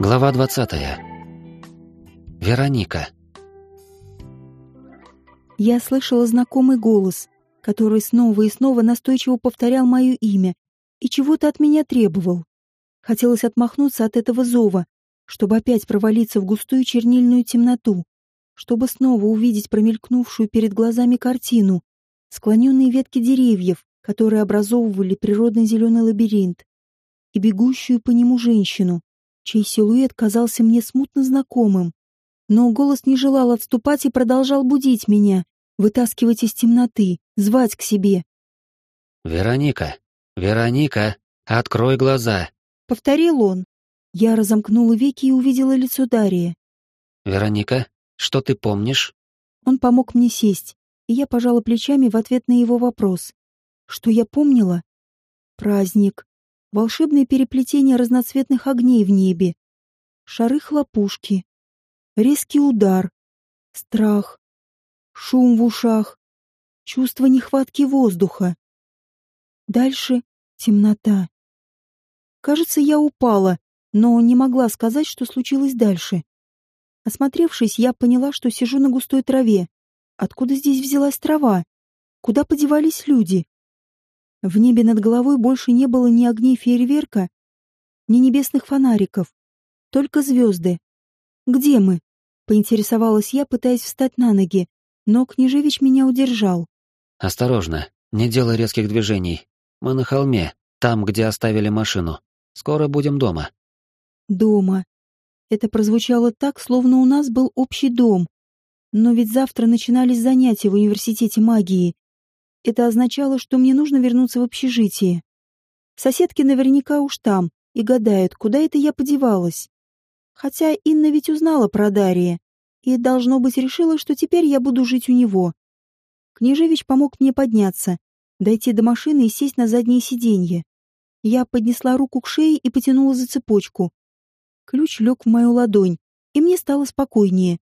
Глава 20. Вероника. Я слышала знакомый голос, который снова и снова настойчиво повторял мое имя и чего-то от меня требовал. Хотелось отмахнуться от этого зова, чтобы опять провалиться в густую чернильную темноту, чтобы снова увидеть промелькнувшую перед глазами картину, склоненные ветки деревьев, которые образовывали природный зеленый лабиринт, и бегущую по нему женщину, чей силуэт казался мне смутно знакомым. Но голос не желал отступать и продолжал будить меня, вытаскивать из темноты, звать к себе. «Вероника! Вероника! Открой глаза!» — повторил он. Я разомкнула веки и увидела лицо Дария. «Вероника, что ты помнишь?» Он помог мне сесть, и я пожала плечами в ответ на его вопрос. Что я помнила? Праздник, волшебное переплетение разноцветных огней в небе, шары-хлопушки, резкий удар, страх, шум в ушах, чувство нехватки воздуха. Дальше темнота. Кажется, я упала, но не могла сказать, что случилось дальше. Осмотревшись, я поняла, что сижу на густой траве. Откуда здесь взялась трава? Куда подевались люди? В небе над головой больше не было ни огней фейерверка, ни небесных фонариков, только звезды. «Где мы?» — поинтересовалась я, пытаясь встать на ноги, но Княжевич меня удержал. «Осторожно, не делай резких движений. Мы на холме, там, где оставили машину. Скоро будем дома». «Дома». Это прозвучало так, словно у нас был общий дом. Но ведь завтра начинались занятия в университете магии, это означало, что мне нужно вернуться в общежитие. Соседки наверняка уж там и гадают, куда это я подевалась. Хотя Инна ведь узнала про Дария и, должно быть, решила, что теперь я буду жить у него. Княжевич помог мне подняться, дойти до машины и сесть на заднее сиденье. Я поднесла руку к шее и потянула за цепочку. Ключ лег в мою ладонь, и мне стало спокойнее.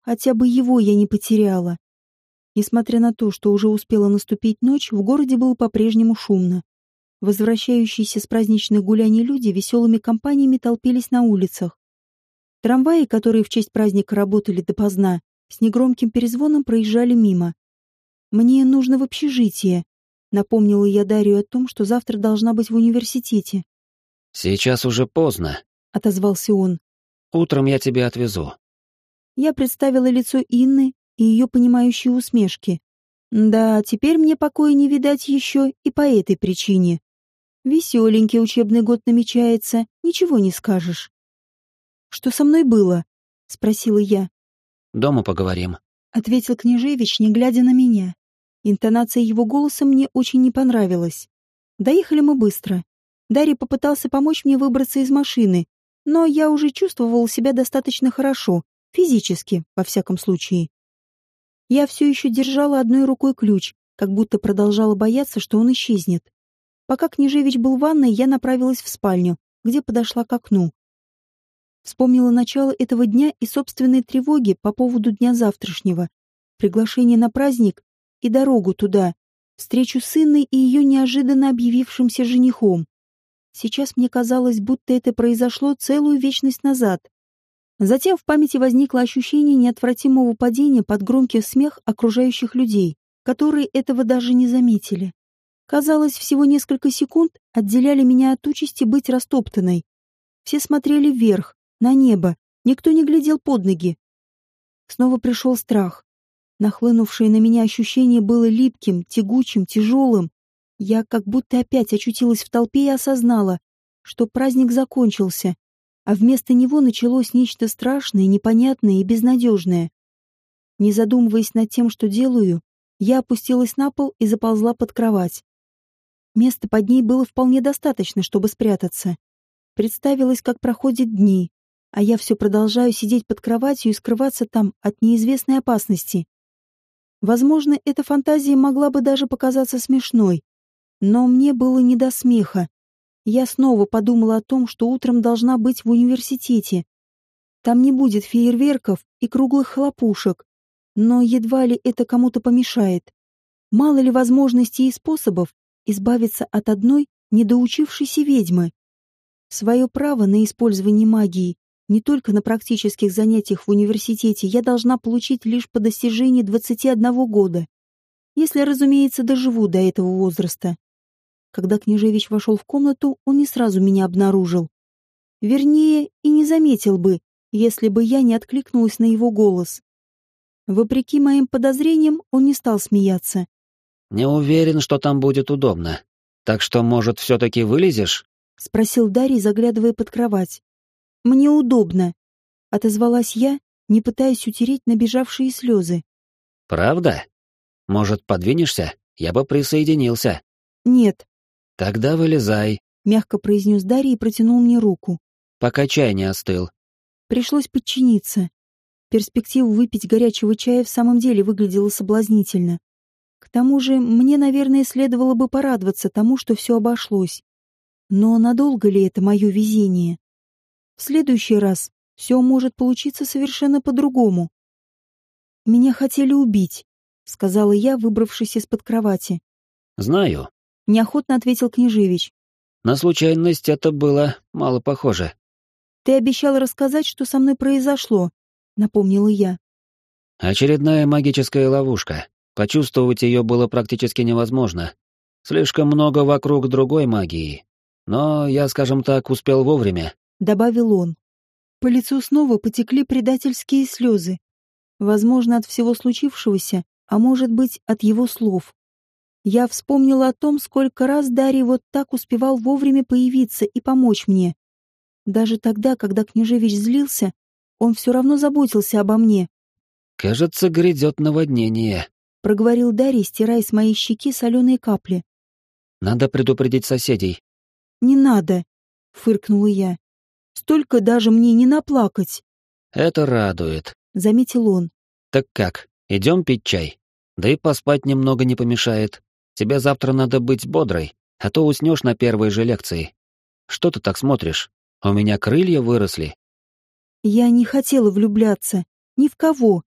Хотя бы его я не потеряла. Несмотря на то, что уже успела наступить ночь, в городе было по-прежнему шумно. Возвращающиеся с праздничных гуляний люди веселыми компаниями толпились на улицах. Трамваи, которые в честь праздника работали допоздна, с негромким перезвоном проезжали мимо. «Мне нужно в общежитие», — напомнила я Дарью о том, что завтра должна быть в университете. «Сейчас уже поздно», — отозвался он. «Утром я тебя отвезу». Я представила лицо Инны и ее понимающие усмешки. Да, теперь мне покоя не видать еще и по этой причине. Веселенький учебный год намечается, ничего не скажешь. «Что со мной было?» — спросила я. «Дома поговорим», — ответил Княжевич, не глядя на меня. Интонация его голоса мне очень не понравилась. Доехали мы быстро. Дарья попытался помочь мне выбраться из машины, но я уже чувствовал себя достаточно хорошо, физически, во всяком случае. Я все еще держала одной рукой ключ, как будто продолжала бояться, что он исчезнет. Пока Княжевич был в ванной, я направилась в спальню, где подошла к окну. Вспомнила начало этого дня и собственные тревоги по поводу дня завтрашнего, приглашение на праздник и дорогу туда, встречу с Инной и ее неожиданно объявившимся женихом. Сейчас мне казалось, будто это произошло целую вечность назад. Затем в памяти возникло ощущение неотвратимого падения под громкий смех окружающих людей, которые этого даже не заметили. Казалось, всего несколько секунд отделяли меня от участи быть растоптанной. Все смотрели вверх, на небо, никто не глядел под ноги. Снова пришел страх. Нахлынувшее на меня ощущение было липким, тягучим, тяжелым. Я как будто опять очутилась в толпе и осознала, что праздник закончился, а вместо него началось нечто страшное, непонятное и безнадежное. Не задумываясь над тем, что делаю, я опустилась на пол и заползла под кровать. Места под ней было вполне достаточно, чтобы спрятаться. Представилось, как проходят дни, а я все продолжаю сидеть под кроватью и скрываться там от неизвестной опасности. Возможно, эта фантазия могла бы даже показаться смешной, но мне было не до смеха. Я снова подумала о том, что утром должна быть в университете. Там не будет фейерверков и круглых хлопушек, но едва ли это кому-то помешает. Мало ли возможностей и способов избавиться от одной недоучившейся ведьмы. Свое право на использование магии Не только на практических занятиях в университете я должна получить лишь по достижении 21 года. Если, разумеется, доживу до этого возраста. Когда княжевич вошел в комнату, он не сразу меня обнаружил. Вернее, и не заметил бы, если бы я не откликнулась на его голос. Вопреки моим подозрениям, он не стал смеяться. «Не уверен, что там будет удобно. Так что, может, все-таки вылезешь?» — спросил Дарий, заглядывая под кровать. «Мне удобно», — отозвалась я, не пытаясь утереть набежавшие слезы. «Правда? Может, подвинешься? Я бы присоединился». «Нет». «Тогда вылезай», — мягко произнес Дарий и протянул мне руку. «Пока чай не остыл». Пришлось подчиниться. Перспектива выпить горячего чая в самом деле выглядела соблазнительно. К тому же, мне, наверное, следовало бы порадоваться тому, что все обошлось. Но надолго ли это мое везение? В следующий раз все может получиться совершенно по-другому. «Меня хотели убить», — сказала я, выбравшись из-под кровати. «Знаю», — неохотно ответил Княжевич. «На случайность это было мало похоже». «Ты обещал рассказать, что со мной произошло», — напомнила я. «Очередная магическая ловушка. Почувствовать ее было практически невозможно. Слишком много вокруг другой магии. Но я, скажем так, успел вовремя», — добавил он. По лицу снова потекли предательские слезы. Возможно, от всего случившегося, а может быть, от его слов. Я вспомнила о том, сколько раз Дарий вот так успевал вовремя появиться и помочь мне. Даже тогда, когда княжевич злился, он все равно заботился обо мне. «Кажется, грядет наводнение», — проговорил Дарий, стирая с моей щеки соленые капли. «Надо предупредить соседей». «Не надо», — фыркнула я. «Столько даже мне не наплакать». «Это радует», — заметил он. «Так как, идем пить чай? Да и поспать немного не помешает. Тебе завтра надо быть бодрой, а то уснешь на первой же лекции. Что ты так смотришь? У меня крылья выросли. Я не хотела влюбляться ни в кого,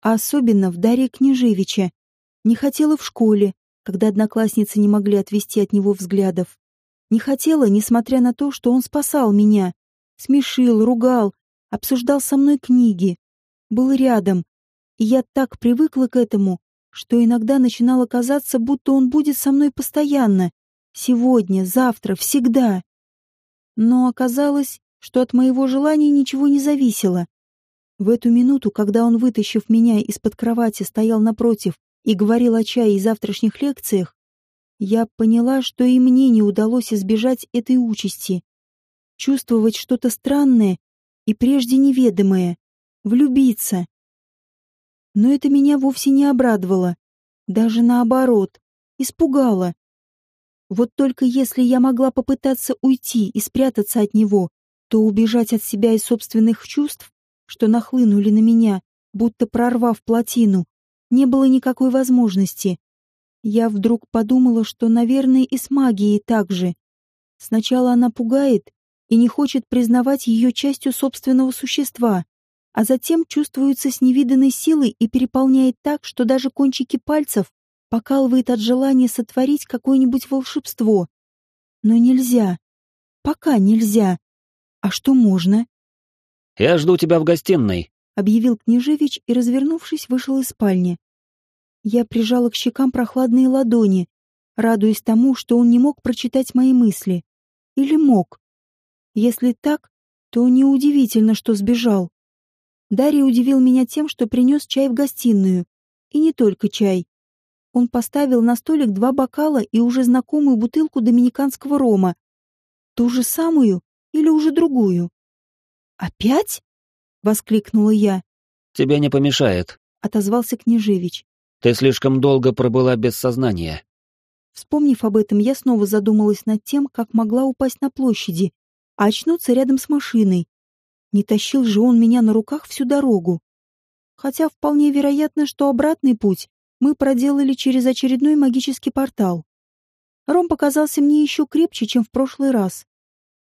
а особенно в Дарья Княжевича. Не хотела в школе, когда одноклассницы не могли отвести от него взглядов. Не хотела, несмотря на то, что он спасал меня. Смешил, ругал, обсуждал со мной книги. Был рядом. И я так привыкла к этому, что иногда начинало казаться, будто он будет со мной постоянно. Сегодня, завтра, всегда. Но оказалось, что от моего желания ничего не зависело. В эту минуту, когда он, вытащив меня из-под кровати, стоял напротив и говорил о чае и завтрашних лекциях, я поняла, что и мне не удалось избежать этой участи. Чувствовать что-то странное и прежде неведомое. Влюбиться. Но это меня вовсе не обрадовало. Даже наоборот. Испугало. Вот только если я могла попытаться уйти и спрятаться от него, то убежать от себя и собственных чувств, что нахлынули на меня, будто прорвав плотину, не было никакой возможности. Я вдруг подумала, что, наверное, и с магией так же. Сначала она пугает и не хочет признавать ее частью собственного существа, а затем чувствуется с невиданной силой и переполняет так, что даже кончики пальцев покалывает от желания сотворить какое-нибудь волшебство. Но нельзя. Пока нельзя. А что можно? «Я жду тебя в гостиной», — объявил Княжевич и, развернувшись, вышел из спальни. Я прижала к щекам прохладные ладони, радуясь тому, что он не мог прочитать мои мысли. Или мог? Если так, то неудивительно, что сбежал. Дарья удивил меня тем, что принес чай в гостиную. И не только чай. Он поставил на столик два бокала и уже знакомую бутылку доминиканского рома. Ту же самую или уже другую? «Опять?» — воскликнула я. «Тебе не помешает», — отозвался Княжевич. «Ты слишком долго пробыла без сознания». Вспомнив об этом, я снова задумалась над тем, как могла упасть на площади, а очнуться рядом с машиной. Не тащил же он меня на руках всю дорогу. Хотя вполне вероятно, что обратный путь мы проделали через очередной магический портал. Ром показался мне еще крепче, чем в прошлый раз.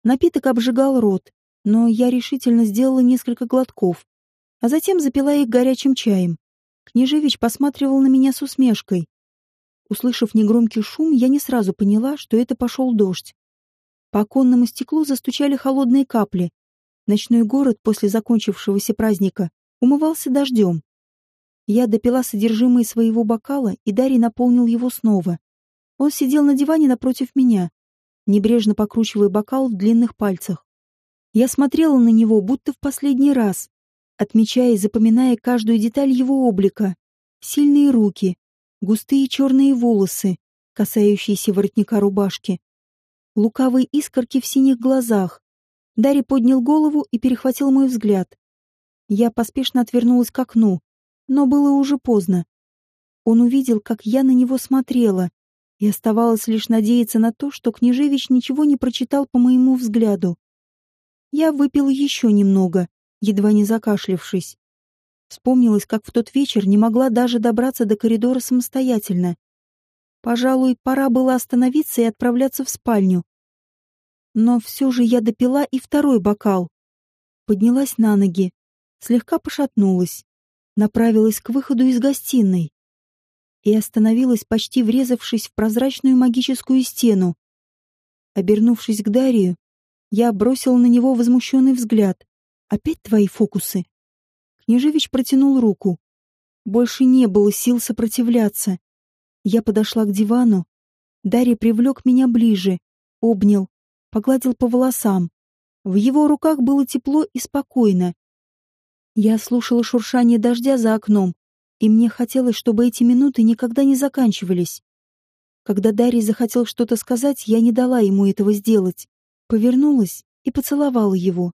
Напиток обжигал рот, но я решительно сделала несколько глотков, а затем запила их горячим чаем. Княжевич посматривал на меня с усмешкой. Услышав негромкий шум, я не сразу поняла, что это пошел дождь. По оконному стеклу застучали холодные капли. Ночной город после закончившегося праздника умывался дождем. Я допила содержимое своего бокала, и Дарий наполнил его снова. Он сидел на диване напротив меня, небрежно покручивая бокал в длинных пальцах. Я смотрела на него, будто в последний раз, отмечая и запоминая каждую деталь его облика. Сильные руки, густые черные волосы, касающиеся воротника рубашки, лукавые искорки в синих глазах. Дарри поднял голову и перехватил мой взгляд. Я поспешно отвернулась к окну, но было уже поздно. Он увидел, как я на него смотрела, и оставалось лишь надеяться на то, что Княжевич ничего не прочитал по моему взгляду. Я выпила еще немного, едва не закашлявшись. Вспомнилось, как в тот вечер не могла даже добраться до коридора самостоятельно. Пожалуй, пора было остановиться и отправляться в спальню. Но все же я допила и второй бокал. Поднялась на ноги, слегка пошатнулась, направилась к выходу из гостиной и остановилась, почти врезавшись в прозрачную магическую стену. Обернувшись к Дарию, я бросил на него возмущенный взгляд. «Опять твои фокусы?» Княжевич протянул руку. Больше не было сил сопротивляться. Я подошла к дивану. Дарья привлек меня ближе, обнял, погладил по волосам. В его руках было тепло и спокойно. Я слушала шуршание дождя за окном, и мне хотелось, чтобы эти минуты никогда не заканчивались. Когда Дарий захотел что-то сказать, я не дала ему этого сделать повернулась и поцеловала его.